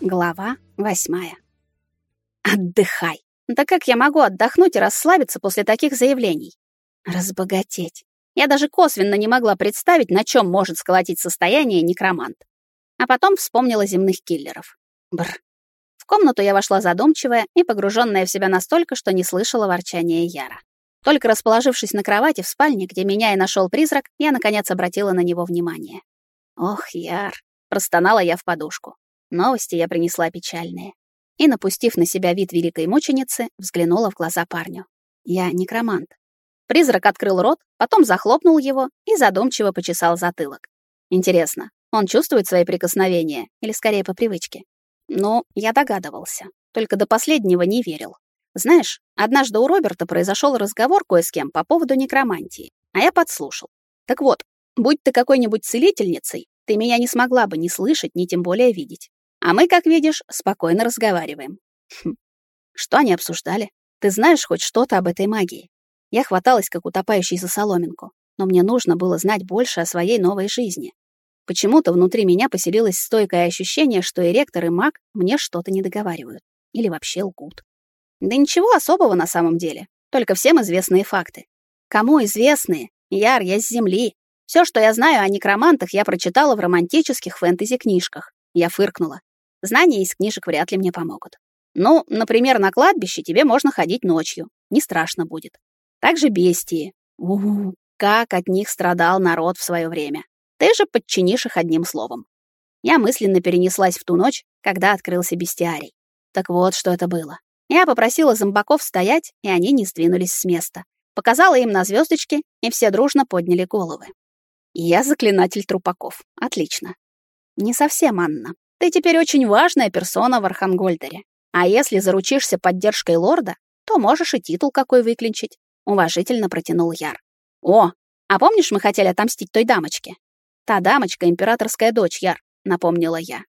Глава восьмая. Отдыхай. Да как я могу отдохнуть и расслабиться после таких заявлений? Разбогатеть. Я даже косвенно не могла представить, на чем может сколотить состояние некромант. А потом вспомнила земных киллеров. Бр. В комнату я вошла задумчивая и погруженная в себя настолько, что не слышала ворчания Яра. Только расположившись на кровати в спальне, где меня и нашел призрак, я наконец обратила на него внимание. Ох, Яр, простонала я в подушку. Новости я принесла печальные. И, напустив на себя вид великой мученицы, взглянула в глаза парню. Я некромант. Призрак открыл рот, потом захлопнул его и задумчиво почесал затылок. Интересно, он чувствует свои прикосновения или скорее по привычке? Ну, я догадывался, только до последнего не верил. Знаешь, однажды у Роберта произошел разговор кое с кем по поводу некромантии, а я подслушал. Так вот, будь ты какой-нибудь целительницей, ты меня не смогла бы ни слышать, ни тем более видеть. А мы, как видишь, спокойно разговариваем. Хм. Что они обсуждали? Ты знаешь хоть что-то об этой магии? Я хваталась, как утопающий за соломинку, но мне нужно было знать больше о своей новой жизни. Почему-то внутри меня поселилось стойкое ощущение, что и ректор, и маг мне что-то не договаривают или вообще лгут. Да ничего особого на самом деле, только всем известные факты. Кому известные? Яр, я с земли. Все, что я знаю о некромантах, я прочитала в романтических фэнтези-книжках. Я фыркнула. Знания из книжек вряд ли мне помогут. Ну, например, на кладбище тебе можно ходить ночью. Не страшно будет. Также бестии. Угу, как от них страдал народ в свое время. Ты же подчинишь их одним словом. Я мысленно перенеслась в ту ночь, когда открылся бестиарий. Так вот, что это было. Я попросила зомбаков стоять, и они не сдвинулись с места. Показала им на звездочки, и все дружно подняли головы. Я заклинатель трупаков. Отлично. Не совсем, Анна. Ты теперь очень важная персона в Архангольдере. А если заручишься поддержкой лорда, то можешь и титул какой выклинчить. Уважительно протянул Яр. О, а помнишь, мы хотели отомстить той дамочке? Та дамочка — императорская дочь, Яр, напомнила я.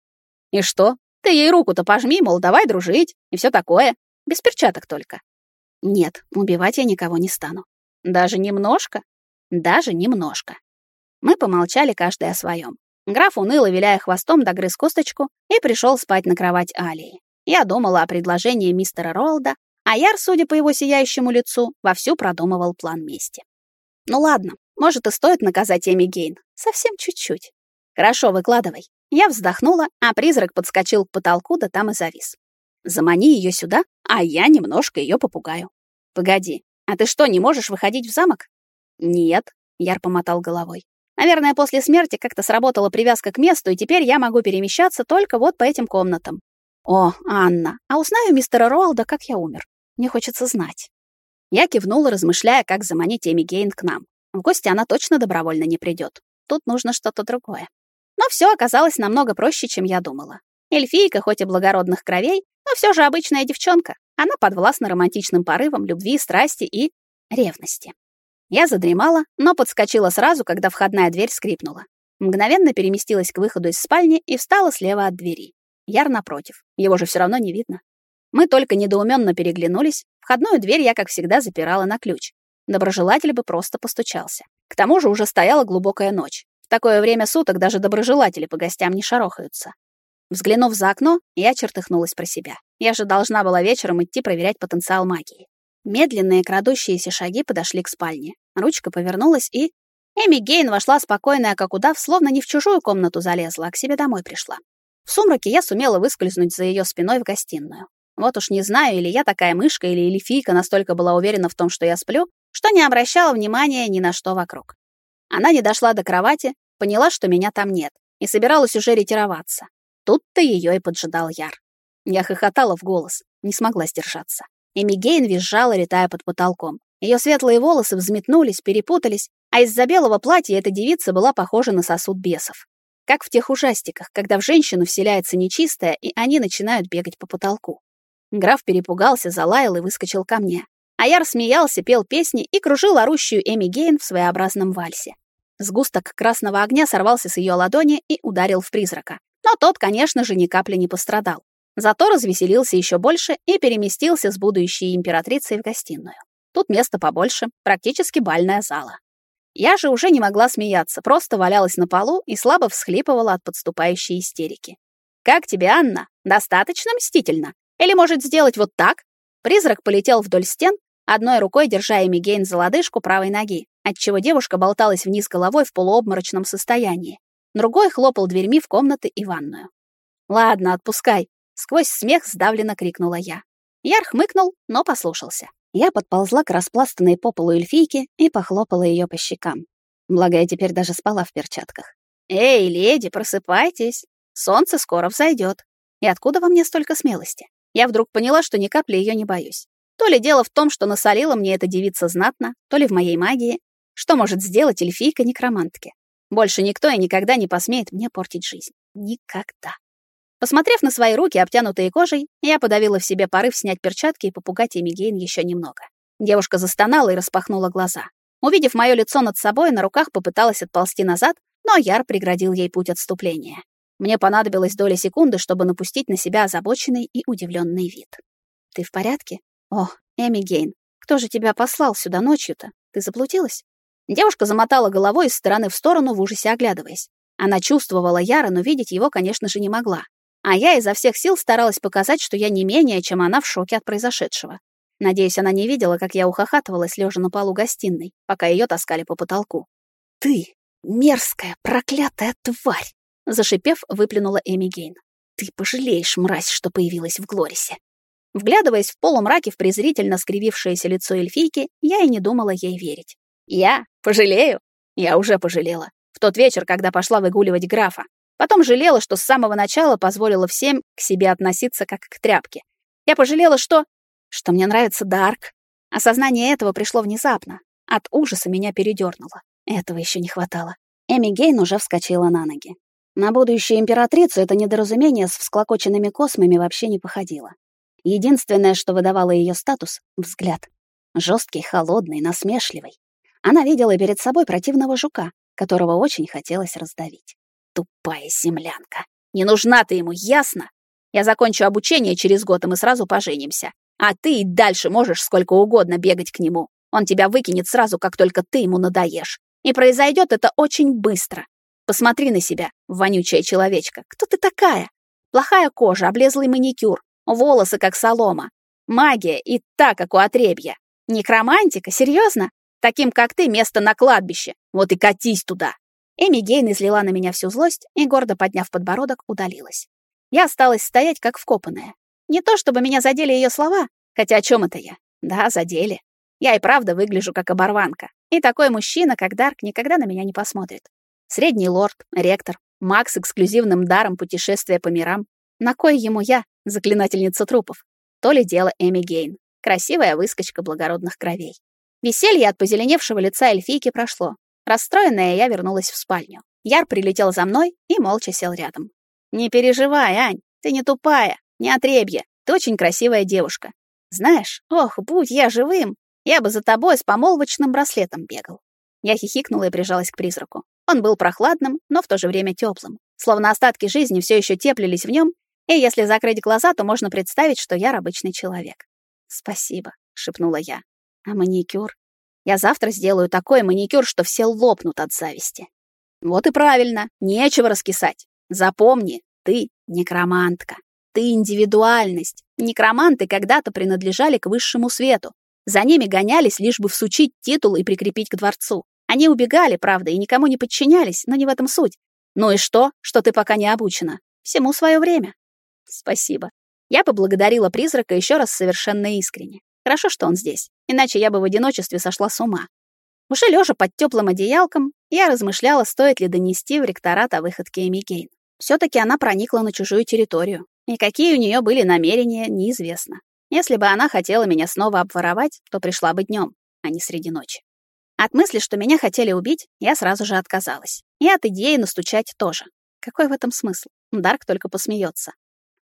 И что? Ты ей руку-то пожми, мол, давай дружить, и все такое. Без перчаток только. Нет, убивать я никого не стану. Даже немножко? Даже немножко. Мы помолчали каждый о своем. Граф уныло, виляя хвостом, догрыз косточку и пришел спать на кровать Алии. Я думала о предложении мистера Ролда, а Яр, судя по его сияющему лицу, вовсю продумывал план мести. Ну ладно, может и стоит наказать Эми Гейн. Совсем чуть-чуть. Хорошо, выкладывай. Я вздохнула, а призрак подскочил к потолку, да там и завис. Замани ее сюда, а я немножко ее попугаю. Погоди, а ты что, не можешь выходить в замок? Нет, Яр помотал головой. Наверное, после смерти как-то сработала привязка к месту, и теперь я могу перемещаться только вот по этим комнатам. О, Анна, а узнаю мистера Роалда, как я умер. Мне хочется знать. Я кивнула, размышляя, как заманить Эми Гейн к нам. В гости она точно добровольно не придет. Тут нужно что-то другое. Но все оказалось намного проще, чем я думала. Эльфийка, хоть и благородных кровей, но все же обычная девчонка. Она подвластна романтичным порывам любви, страсти и ревности. Я задремала, но подскочила сразу, когда входная дверь скрипнула. Мгновенно переместилась к выходу из спальни и встала слева от двери. Яр напротив. Его же все равно не видно. Мы только недоуменно переглянулись. Входную дверь я, как всегда, запирала на ключ. Доброжелатель бы просто постучался. К тому же уже стояла глубокая ночь. В такое время суток даже доброжелатели по гостям не шарохаются. Взглянув за окно, я чертыхнулась про себя. Я же должна была вечером идти проверять потенциал магии. Медленные крадущиеся шаги подошли к спальне. Ручка повернулась, и... Эми Гейн вошла спокойная, как удав, словно не в чужую комнату залезла, а к себе домой пришла. В сумраке я сумела выскользнуть за ее спиной в гостиную. Вот уж не знаю, или я такая мышка, или эльфийка настолько была уверена в том, что я сплю, что не обращала внимания ни на что вокруг. Она не дошла до кровати, поняла, что меня там нет, и собиралась уже ретироваться. Тут-то ее и поджидал Яр. Я хохотала в голос, не смогла сдержаться. Эми Гейн визжала, летая под потолком. Ее светлые волосы взметнулись, перепутались, а из-за белого платья эта девица была похожа на сосуд бесов. Как в тех ужастиках, когда в женщину вселяется нечистое, и они начинают бегать по потолку. Граф перепугался, залаял и выскочил ко мне. А я рассмеялся, пел песни и кружил орущую Эми Гейн в своеобразном вальсе. Сгусток красного огня сорвался с ее ладони и ударил в призрака. Но тот, конечно же, ни капли не пострадал. Зато развеселился еще больше и переместился с будущей императрицей в гостиную. Тут место побольше, практически бальная зала. Я же уже не могла смеяться, просто валялась на полу и слабо всхлипывала от подступающей истерики. Как тебе, Анна? Достаточно мстительно? Или может сделать вот так?» Призрак полетел вдоль стен, одной рукой держа Эмигейн за лодыжку правой ноги, отчего девушка болталась вниз головой в полуобморочном состоянии. Другой хлопал дверьми в комнаты и ванную. «Ладно, отпускай», — сквозь смех сдавленно крикнула я. Яр хмыкнул, но послушался. Я подползла к распластанной по полу эльфийке и похлопала ее по щекам. Благо, я теперь даже спала в перчатках. «Эй, леди, просыпайтесь! Солнце скоро взойдет. И откуда во мне столько смелости? Я вдруг поняла, что ни капли ее не боюсь. То ли дело в том, что насолила мне эта девица знатно, то ли в моей магии. Что может сделать эльфийка некромантки? Больше никто и никогда не посмеет мне портить жизнь. Никогда. Посмотрев на свои руки, обтянутые кожей, я подавила в себе порыв снять перчатки и попугать Эмигейн еще немного. Девушка застонала и распахнула глаза. Увидев мое лицо над собой, на руках попыталась отползти назад, но Яр преградил ей путь отступления. Мне понадобилось доля секунды, чтобы напустить на себя озабоченный и удивленный вид. «Ты в порядке?» «О, Эми Гейн, кто же тебя послал сюда ночью-то? Ты заблудилась?» Девушка замотала головой из стороны в сторону, в ужасе оглядываясь. Она чувствовала Яра, но видеть его, конечно же, не могла. А я изо всех сил старалась показать, что я не менее, чем она в шоке от произошедшего. Надеюсь, она не видела, как я ухахатывалась, лежа на полу гостиной, пока ее таскали по потолку. «Ты, мерзкая, проклятая тварь!» Зашипев, выплюнула Эми Гейн. «Ты пожалеешь, мразь, что появилась в Глорисе!» Вглядываясь в полумраке в презрительно скривившееся лицо эльфийки, я и не думала ей верить. «Я? Пожалею?» Я уже пожалела. В тот вечер, когда пошла выгуливать графа. Потом жалела, что с самого начала позволила всем к себе относиться как к тряпке. Я пожалела, что... Что мне нравится Дарк. Осознание этого пришло внезапно. От ужаса меня передернуло. Этого еще не хватало. Эми Гейн уже вскочила на ноги. На будущую императрицу это недоразумение с всклокоченными космами вообще не походило. Единственное, что выдавало ее статус — взгляд. жесткий, холодный, насмешливый. Она видела перед собой противного жука, которого очень хотелось раздавить. Тупая землянка. Не нужна ты ему, ясно? Я закончу обучение через год, и мы сразу поженимся. А ты и дальше можешь сколько угодно бегать к нему. Он тебя выкинет сразу, как только ты ему надоешь. И произойдет это очень быстро. Посмотри на себя, вонючая человечка. Кто ты такая? Плохая кожа, облезлый маникюр, волосы как солома. Магия и та, как у отребья. Некромантика? Серьезно? Таким, как ты, место на кладбище. Вот и катись туда. Эми Гейн излила на меня всю злость и, гордо подняв подбородок, удалилась. Я осталась стоять, как вкопанная. Не то чтобы меня задели ее слова, хотя о чем это я? Да, задели. Я и правда выгляжу как оборванка. И такой мужчина, как Дарк, никогда на меня не посмотрит. Средний лорд, ректор, маг с эксклюзивным даром путешествия по мирам. На кой ему я, заклинательница трупов? То ли дело Эми Гейн, красивая выскочка благородных кровей. Веселье от позеленевшего лица эльфийки прошло. Расстроенная, я вернулась в спальню. Яр прилетел за мной и молча сел рядом. «Не переживай, Ань, ты не тупая, не отребья, ты очень красивая девушка. Знаешь, ох, будь я живым, я бы за тобой с помолвочным браслетом бегал». Я хихикнула и прижалась к призраку. Он был прохладным, но в то же время теплым, словно остатки жизни все еще теплились в нем, и если закрыть глаза, то можно представить, что я обычный человек. «Спасибо», — шепнула я. «А маникюр? Я завтра сделаю такой маникюр, что все лопнут от зависти». «Вот и правильно, нечего раскисать. Запомни, ты некромантка. Ты индивидуальность. Некроманты когда-то принадлежали к высшему свету. За ними гонялись, лишь бы всучить титул и прикрепить к дворцу. Они убегали, правда, и никому не подчинялись, но не в этом суть. Ну и что, что ты пока не обучена? Всему свое время. Спасибо. Я поблагодарила призрака еще раз совершенно искренне. Хорошо, что он здесь, иначе я бы в одиночестве сошла с ума. Уже лежа под теплым одеялком, я размышляла, стоит ли донести в ректорат о выходке Эмигейн. все таки она проникла на чужую территорию, и какие у нее были намерения, неизвестно. Если бы она хотела меня снова обворовать, то пришла бы днем, а не среди ночи. От мысли, что меня хотели убить, я сразу же отказалась. И от идеи настучать тоже. Какой в этом смысл? Дарк только посмеется.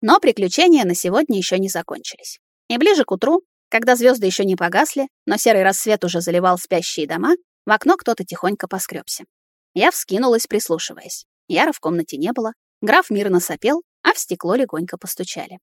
Но приключения на сегодня еще не закончились. И ближе к утру, когда звезды еще не погасли, но серый рассвет уже заливал спящие дома, в окно кто-то тихонько поскребся. Я вскинулась, прислушиваясь. Яра в комнате не было, граф мирно сопел, а в стекло легонько постучали.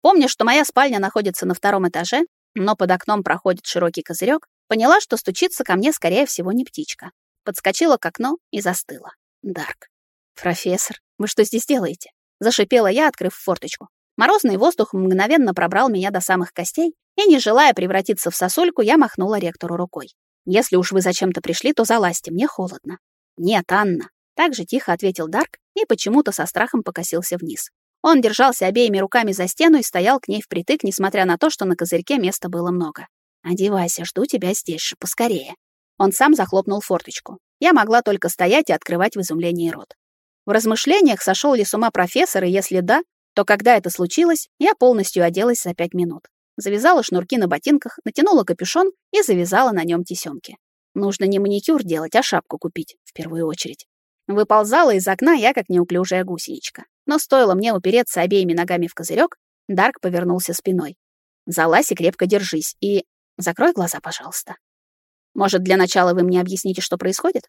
Помня, что моя спальня находится на втором этаже, но под окном проходит широкий козырек, Поняла, что стучится ко мне, скорее всего, не птичка. Подскочила к окну и застыла. Дарк. «Профессор, вы что здесь делаете? Зашипела я, открыв форточку. Морозный воздух мгновенно пробрал меня до самых костей, и, не желая превратиться в сосульку, я махнула ректору рукой. «Если уж вы зачем-то пришли, то залазьте, мне холодно». «Нет, Анна», — так же тихо ответил Дарк и почему-то со страхом покосился вниз. Он держался обеими руками за стену и стоял к ней впритык, несмотря на то, что на козырьке места было много. «Одевайся, жду тебя здесь же, поскорее». Он сам захлопнул форточку. Я могла только стоять и открывать в изумлении рот. В размышлениях сошел ли с ума профессор, и если да, то когда это случилось, я полностью оделась за пять минут. Завязала шнурки на ботинках, натянула капюшон и завязала на нем тесемки. Нужно не маникюр делать, а шапку купить, в первую очередь. Выползала из окна я, как неуклюжая гусеничка. Но стоило мне упереться обеими ногами в козырек, Дарк повернулся спиной. «Залазь и крепко держись, и... Закрой глаза, пожалуйста». «Может, для начала вы мне объясните, что происходит?»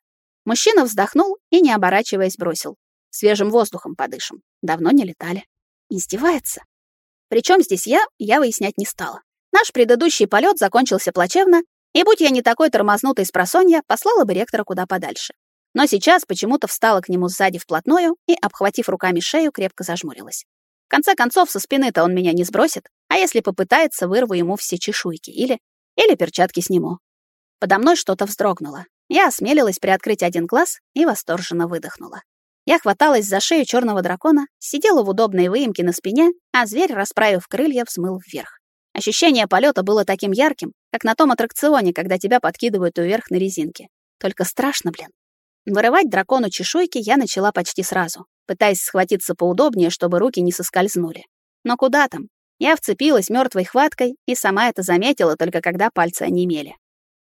Мужчина вздохнул и, не оборачиваясь, бросил. «Свежим воздухом подышим. Давно не летали». Издевается. Причем здесь я, я выяснять не стала. Наш предыдущий полет закончился плачевно, и будь я не такой тормознутой с просонья, послала бы ректора куда подальше. Но сейчас почему-то встала к нему сзади вплотную и, обхватив руками шею, крепко зажмурилась. В конце концов, со спины-то он меня не сбросит, а если попытается, вырву ему все чешуйки или... или перчатки сниму. Подо мной что-то вздрогнуло. Я осмелилась приоткрыть один глаз и восторженно выдохнула. Я хваталась за шею черного дракона, сидела в удобной выемке на спине, а зверь, расправив крылья, взмыл вверх. Ощущение полета было таким ярким, как на том аттракционе, когда тебя подкидывают вверх на резинке. Только страшно, блин. Вырывать дракону чешуйки я начала почти сразу, пытаясь схватиться поудобнее, чтобы руки не соскользнули. Но куда там? Я вцепилась мертвой хваткой и сама это заметила только когда пальцы онемели.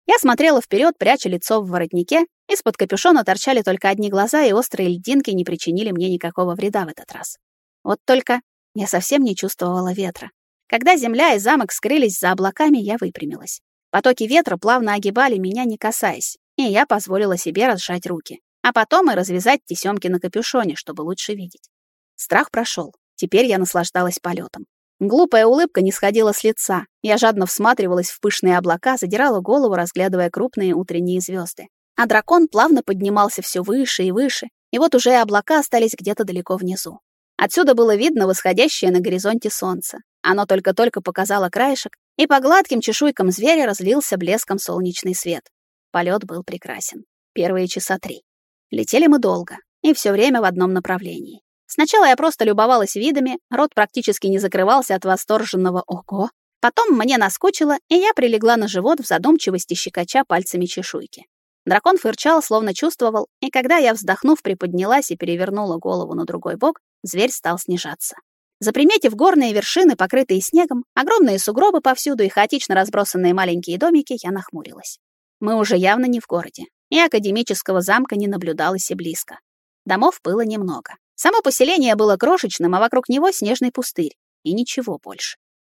Я смотрела вперед, пряча лицо в воротнике, из-под капюшона торчали только одни глаза, и острые льдинки не причинили мне никакого вреда в этот раз. Вот только я совсем не чувствовала ветра. Когда земля и замок скрылись за облаками, я выпрямилась. Потоки ветра плавно огибали меня, не касаясь и я позволила себе разжать руки, а потом и развязать тесемки на капюшоне, чтобы лучше видеть. Страх прошел. Теперь я наслаждалась полетом. Глупая улыбка не сходила с лица. Я жадно всматривалась в пышные облака, задирала голову, разглядывая крупные утренние звезды. А дракон плавно поднимался все выше и выше, и вот уже облака остались где-то далеко внизу. Отсюда было видно восходящее на горизонте солнце. Оно только-только показало краешек, и по гладким чешуйкам зверя разлился блеском солнечный свет. Полет был прекрасен. Первые часа три. Летели мы долго, и все время в одном направлении. Сначала я просто любовалась видами, рот практически не закрывался от восторженного «ого». Потом мне наскучило, и я прилегла на живот в задумчивости щекоча пальцами чешуйки. Дракон фырчал, словно чувствовал, и когда я, вздохнув, приподнялась и перевернула голову на другой бок, зверь стал снижаться. Заприметив горные вершины, покрытые снегом, огромные сугробы повсюду и хаотично разбросанные маленькие домики, я нахмурилась. Мы уже явно не в городе, и академического замка не наблюдалось и близко. Домов было немного. Само поселение было крошечным, а вокруг него снежный пустырь. И ничего больше.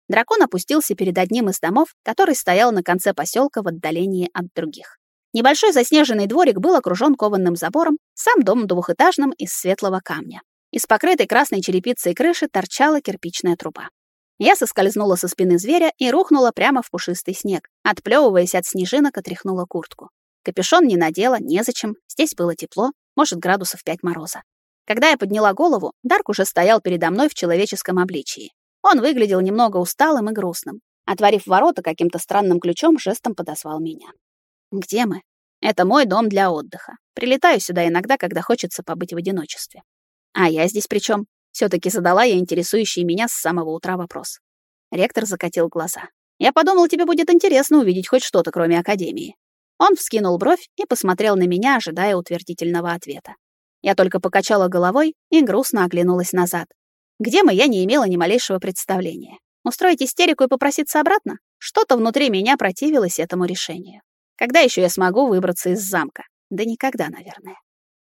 Дракон опустился перед одним из домов, который стоял на конце поселка в отдалении от других. Небольшой заснеженный дворик был окружен кованным забором, сам дом двухэтажным из светлого камня. Из покрытой красной черепицей крыши торчала кирпичная труба. Я соскользнула со спины зверя и рухнула прямо в пушистый снег. Отплёвываясь от снежинок, отряхнула куртку. Капюшон не надела, незачем. Здесь было тепло, может, градусов пять мороза. Когда я подняла голову, Дарк уже стоял передо мной в человеческом обличии. Он выглядел немного усталым и грустным. Отворив ворота каким-то странным ключом, жестом подозвал меня. «Где мы?» «Это мой дом для отдыха. Прилетаю сюда иногда, когда хочется побыть в одиночестве». «А я здесь при чем? Все-таки задала я интересующий меня с самого утра вопрос. Ректор закатил глаза. «Я подумал, тебе будет интересно увидеть хоть что-то, кроме Академии». Он вскинул бровь и посмотрел на меня, ожидая утвердительного ответа. Я только покачала головой и грустно оглянулась назад. Где мы, я не имела ни малейшего представления. Устроить истерику и попроситься обратно? Что-то внутри меня противилось этому решению. Когда еще я смогу выбраться из замка? Да никогда, наверное.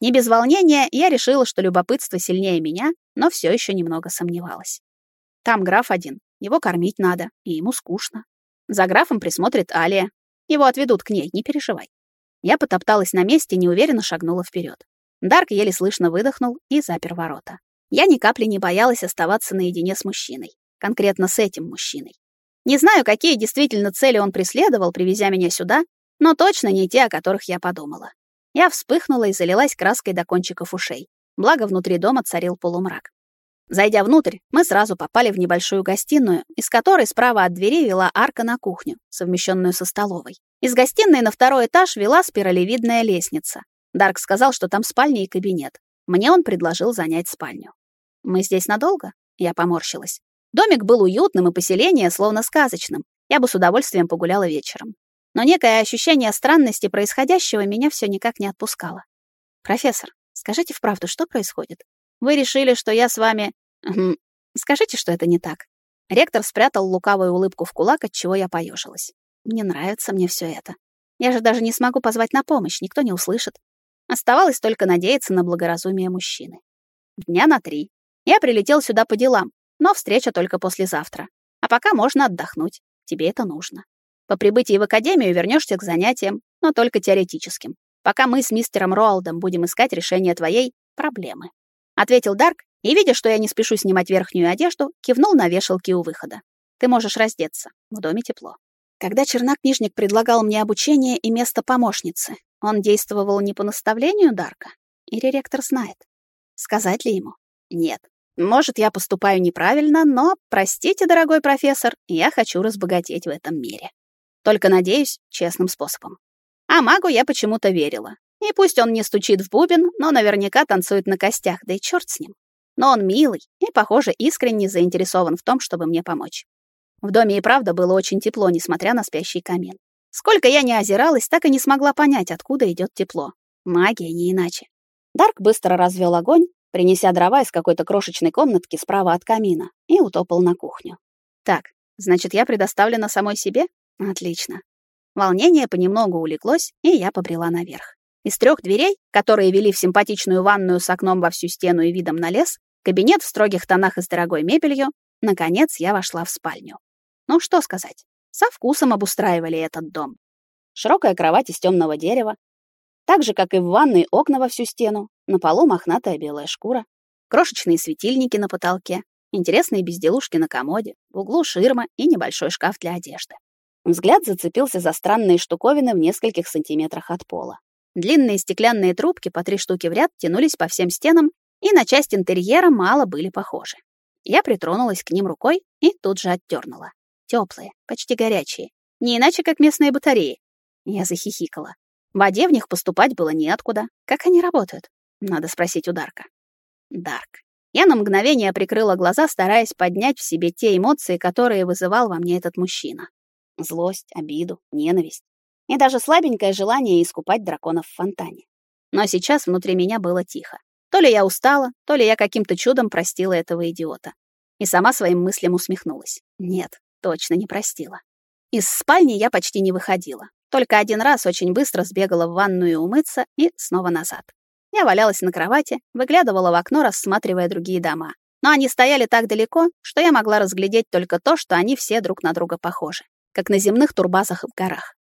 Не без волнения я решила, что любопытство сильнее меня, но все еще немного сомневалась. Там граф один, его кормить надо, и ему скучно. За графом присмотрит Алия. Его отведут к ней, не переживай. Я потопталась на месте, неуверенно шагнула вперед. Дарк еле слышно выдохнул и запер ворота. Я ни капли не боялась оставаться наедине с мужчиной. Конкретно с этим мужчиной. Не знаю, какие действительно цели он преследовал, привезя меня сюда, но точно не те, о которых я подумала. Я вспыхнула и залилась краской до кончиков ушей. Благо, внутри дома царил полумрак. Зайдя внутрь, мы сразу попали в небольшую гостиную, из которой справа от двери вела арка на кухню, совмещенную со столовой. Из гостиной на второй этаж вела спиралевидная лестница. Дарк сказал, что там спальня и кабинет. Мне он предложил занять спальню. «Мы здесь надолго?» Я поморщилась. Домик был уютным и поселение словно сказочным. Я бы с удовольствием погуляла вечером. Но некое ощущение странности происходящего меня все никак не отпускало. «Профессор, скажите вправду, что происходит? Вы решили, что я с вами... Скажите, что это не так». Ректор спрятал лукавую улыбку в кулак, от чего я поежилась. «Не нравится мне все это. Я же даже не смогу позвать на помощь, никто не услышит. Оставалось только надеяться на благоразумие мужчины. Дня на три. Я прилетел сюда по делам, но встреча только послезавтра. А пока можно отдохнуть. Тебе это нужно. По прибытии в академию вернешься к занятиям, но только теоретическим. Пока мы с мистером Роалдом будем искать решение твоей проблемы. Ответил Дарк, и, видя, что я не спешу снимать верхнюю одежду, кивнул на вешалки у выхода. Ты можешь раздеться. В доме тепло. Когда чернокнижник предлагал мне обучение и место помощницы, он действовал не по наставлению Дарка? Или ректор знает? Сказать ли ему? Нет. Может, я поступаю неправильно, но, простите, дорогой профессор, я хочу разбогатеть в этом мире. Только, надеюсь, честным способом. А магу я почему-то верила. И пусть он не стучит в бубен, но наверняка танцует на костях, да и черт с ним. Но он милый и, похоже, искренне заинтересован в том, чтобы мне помочь. В доме и правда было очень тепло, несмотря на спящий камин. Сколько я не озиралась, так и не смогла понять, откуда идет тепло. Магия не иначе. Дарк быстро развел огонь, принеся дрова из какой-то крошечной комнатки справа от камина, и утопал на кухню. Так, значит, я предоставлена самой себе? Отлично. Волнение понемногу улеглось, и я побрела наверх. Из трех дверей, которые вели в симпатичную ванную с окном во всю стену и видом на лес, кабинет в строгих тонах и с дорогой мебелью, наконец я вошла в спальню. Ну что сказать, со вкусом обустраивали этот дом. Широкая кровать из темного дерева, так же, как и в ванной окна во всю стену, на полу мохнатая белая шкура, крошечные светильники на потолке, интересные безделушки на комоде, в углу ширма и небольшой шкаф для одежды. Взгляд зацепился за странные штуковины в нескольких сантиметрах от пола. Длинные стеклянные трубки по три штуки в ряд тянулись по всем стенам и на часть интерьера мало были похожи. Я притронулась к ним рукой и тут же отдернула. Теплые, почти горячие. Не иначе, как местные батареи. Я захихикала. В воде в них поступать было неоткуда. Как они работают? Надо спросить у Дарка. Дарк. Я на мгновение прикрыла глаза, стараясь поднять в себе те эмоции, которые вызывал во мне этот мужчина. Злость, обиду, ненависть. И даже слабенькое желание искупать драконов в фонтане. Но сейчас внутри меня было тихо. То ли я устала, то ли я каким-то чудом простила этого идиота. И сама своим мыслям усмехнулась. Нет, точно не простила. Из спальни я почти не выходила. Только один раз очень быстро сбегала в ванную умыться и снова назад. Я валялась на кровати, выглядывала в окно, рассматривая другие дома. Но они стояли так далеко, что я могла разглядеть только то, что они все друг на друга похожи, как на земных турбазах в горах.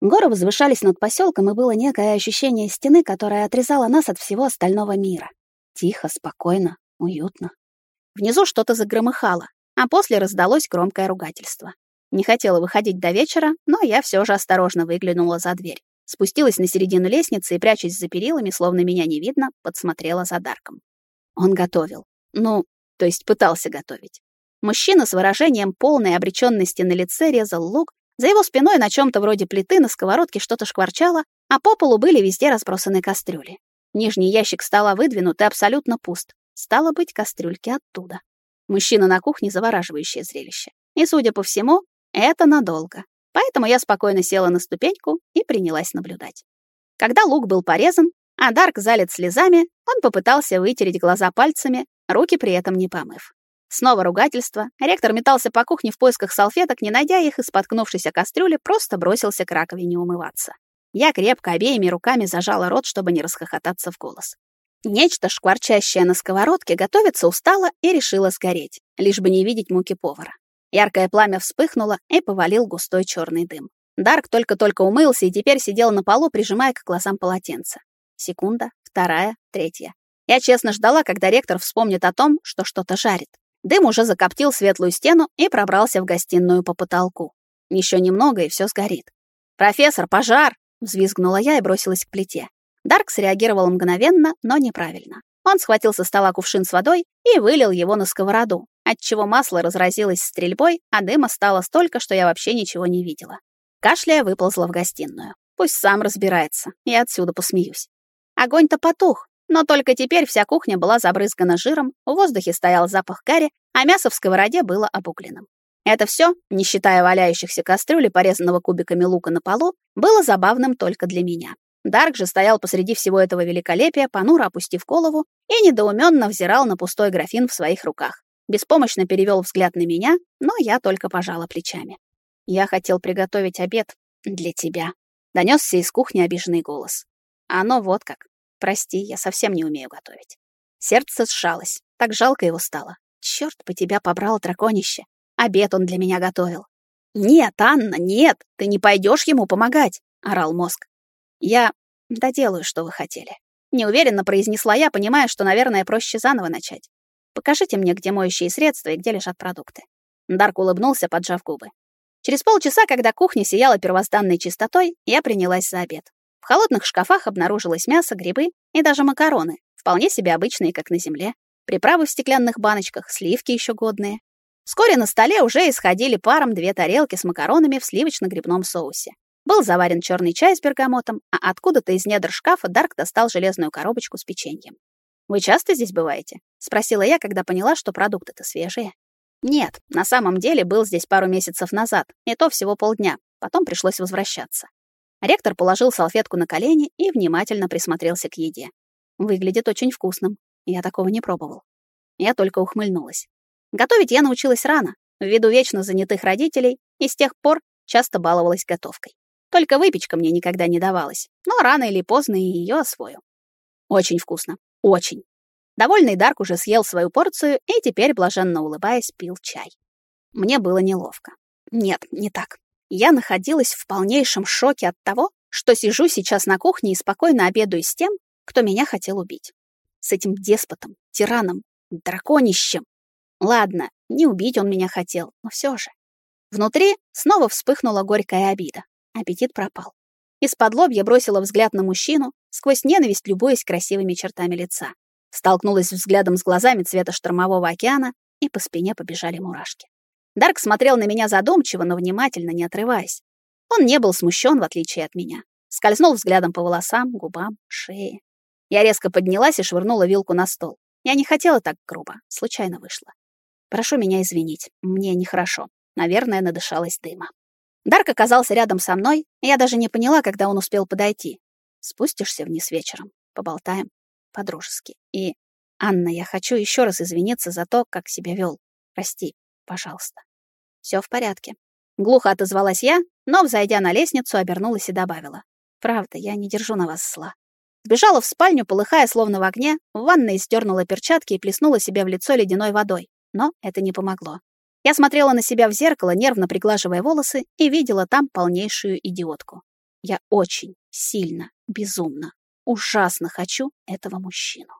Горы возвышались над поселком, и было некое ощущение стены, которая отрезала нас от всего остального мира. Тихо, спокойно, уютно. Внизу что-то загромыхало, а после раздалось громкое ругательство. Не хотела выходить до вечера, но я все же осторожно выглянула за дверь. Спустилась на середину лестницы и, прячась за перилами, словно меня не видно, подсмотрела за Дарком. Он готовил. Ну, то есть пытался готовить. Мужчина с выражением полной обреченности на лице резал лук, за его спиной на чем то вроде плиты на сковородке что-то шкварчало, а по полу были везде разбросаны кастрюли. Нижний ящик стола выдвинут и абсолютно пуст. Стало быть, кастрюльки оттуда. Мужчина на кухне — завораживающее зрелище. И, судя по всему, это надолго. Поэтому я спокойно села на ступеньку и принялась наблюдать. Когда лук был порезан, а Дарк залит слезами, он попытался вытереть глаза пальцами, руки при этом не помыв. Снова ругательство. Ректор метался по кухне в поисках салфеток, не найдя их и, споткнувшись о кастрюле, просто бросился к раковине умываться. Я крепко обеими руками зажала рот, чтобы не расхохотаться в голос. Нечто, шкварчащее на сковородке, готовится устало и решила сгореть, лишь бы не видеть муки повара. Яркое пламя вспыхнуло и повалил густой черный дым. Дарк только-только умылся и теперь сидел на полу, прижимая к глазам полотенце. Секунда, вторая, третья. Я честно ждала, когда ректор вспомнит о том, что что-то жарит. Дым уже закоптил светлую стену и пробрался в гостиную по потолку. Еще немного, и все сгорит. «Профессор, пожар!» — взвизгнула я и бросилась к плите. Дарк среагировал мгновенно, но неправильно. Он схватил со стола кувшин с водой и вылил его на сковороду, отчего масло разразилось стрельбой, а дыма стало столько, что я вообще ничего не видела. Кашляя выползла в гостиную. Пусть сам разбирается, я отсюда посмеюсь. Огонь-то потух, но только теперь вся кухня была забрызгана жиром, в воздухе стоял запах гари, а мясо в сковороде было обугленным. Это все, не считая валяющихся кастрюли, порезанного кубиками лука на полу, было забавным только для меня. Дарк же стоял посреди всего этого великолепия, понуро опустив голову, и недоуменно взирал на пустой графин в своих руках. Беспомощно перевел взгляд на меня, но я только пожала плечами. «Я хотел приготовить обед для тебя», — донесся из кухни обиженный голос. «Оно вот как. Прости, я совсем не умею готовить». Сердце сжалось, так жалко его стало. Черт бы тебя побрал, драконище. Обед он для меня готовил. «Нет, Анна, нет, ты не пойдешь ему помогать», — орал мозг. «Я доделаю, что вы хотели». Неуверенно произнесла я, понимая, что, наверное, проще заново начать. «Покажите мне, где моющие средства и где лежат продукты». Дарк улыбнулся, поджав губы. Через полчаса, когда кухня сияла первозданной чистотой, я принялась за обед. В холодных шкафах обнаружилось мясо, грибы и даже макароны, вполне себе обычные, как на земле, приправы в стеклянных баночках, сливки еще годные. Вскоре на столе уже исходили паром две тарелки с макаронами в сливочно-грибном соусе. Был заварен черный чай с бергамотом, а откуда-то из недр шкафа Дарк достал железную коробочку с печеньем. «Вы часто здесь бываете?» — спросила я, когда поняла, что продукты-то свежие. «Нет, на самом деле был здесь пару месяцев назад, и то всего полдня, потом пришлось возвращаться». Ректор положил салфетку на колени и внимательно присмотрелся к еде. Выглядит очень вкусным. Я такого не пробовал. Я только ухмыльнулась. Готовить я научилась рано, ввиду вечно занятых родителей, и с тех пор часто баловалась готовкой. Только выпечка мне никогда не давалась, но рано или поздно и ее освою. Очень вкусно. Очень. Довольный Дарк уже съел свою порцию и теперь, блаженно улыбаясь, пил чай. Мне было неловко. Нет, не так. Я находилась в полнейшем шоке от того, что сижу сейчас на кухне и спокойно обедаю с тем, кто меня хотел убить. С этим деспотом, тираном, драконищем. Ладно, не убить он меня хотел, но все же. Внутри снова вспыхнула горькая обида. Аппетит пропал. Из-под лобья бросила взгляд на мужчину, сквозь ненависть любуясь красивыми чертами лица. Столкнулась взглядом с глазами цвета штормового океана, и по спине побежали мурашки. Дарк смотрел на меня задумчиво, но внимательно, не отрываясь. Он не был смущен, в отличие от меня. Скользнул взглядом по волосам, губам, шее. Я резко поднялась и швырнула вилку на стол. Я не хотела так грубо, случайно вышло. Прошу меня извинить, мне нехорошо. Наверное, надышалась дыма. Дарк оказался рядом со мной, и я даже не поняла, когда он успел подойти. Спустишься вниз вечером, поболтаем по-дружески. И, Анна, я хочу еще раз извиниться за то, как себя вел. Прости, пожалуйста. Все в порядке. Глухо отозвалась я, но, взойдя на лестницу, обернулась и добавила. Правда, я не держу на вас зла. Сбежала в спальню, полыхая словно в огне, в ванной сдернула перчатки и плеснула себе в лицо ледяной водой. Но это не помогло. Я смотрела на себя в зеркало, нервно приглаживая волосы, и видела там полнейшую идиотку. Я очень сильно, безумно, ужасно хочу этого мужчину.